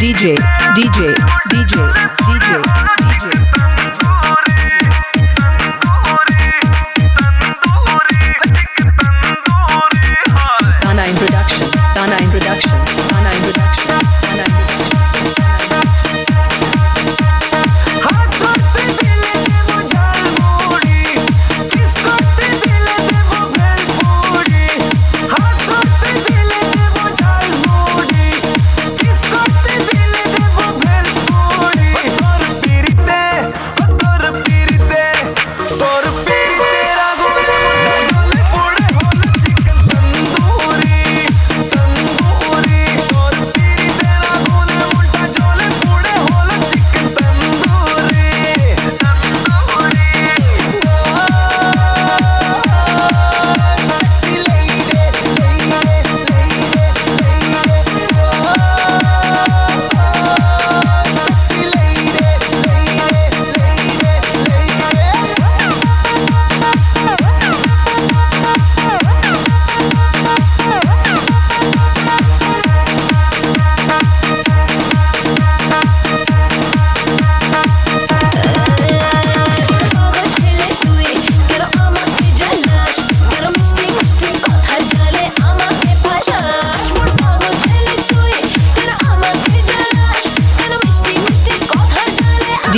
DJ, DJ, DJ, DJ, DJ.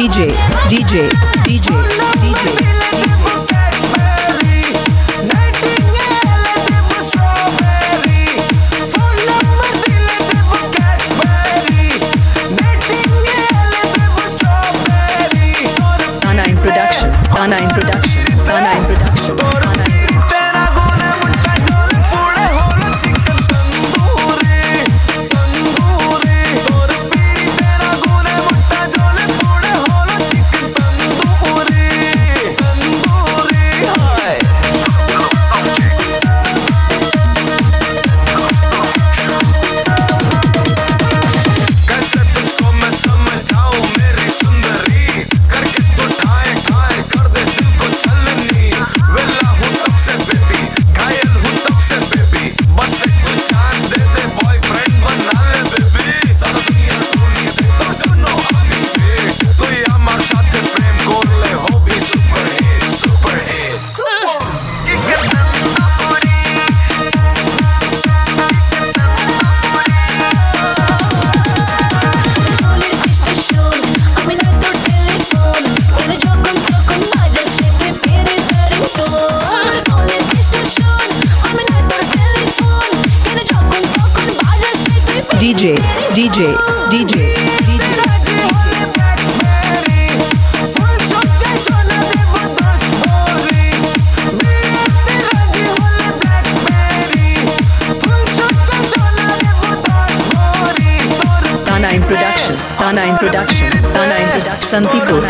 DJ, DJ, DJ. DJ, DJ, DJ, DJ. Tana Tana Tana Santipur,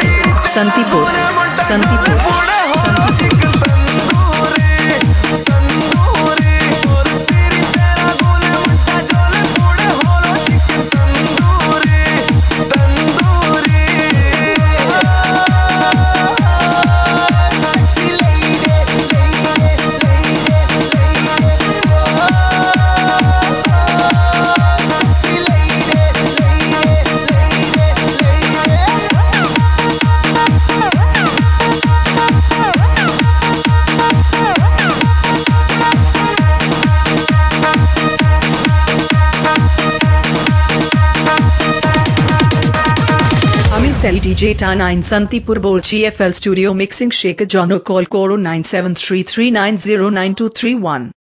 Santipur, Santipur, Santipur. Cell DJ Tana in Santipur Bolchi FL Studio Mixing Shaker John O'Call Coro 9733909231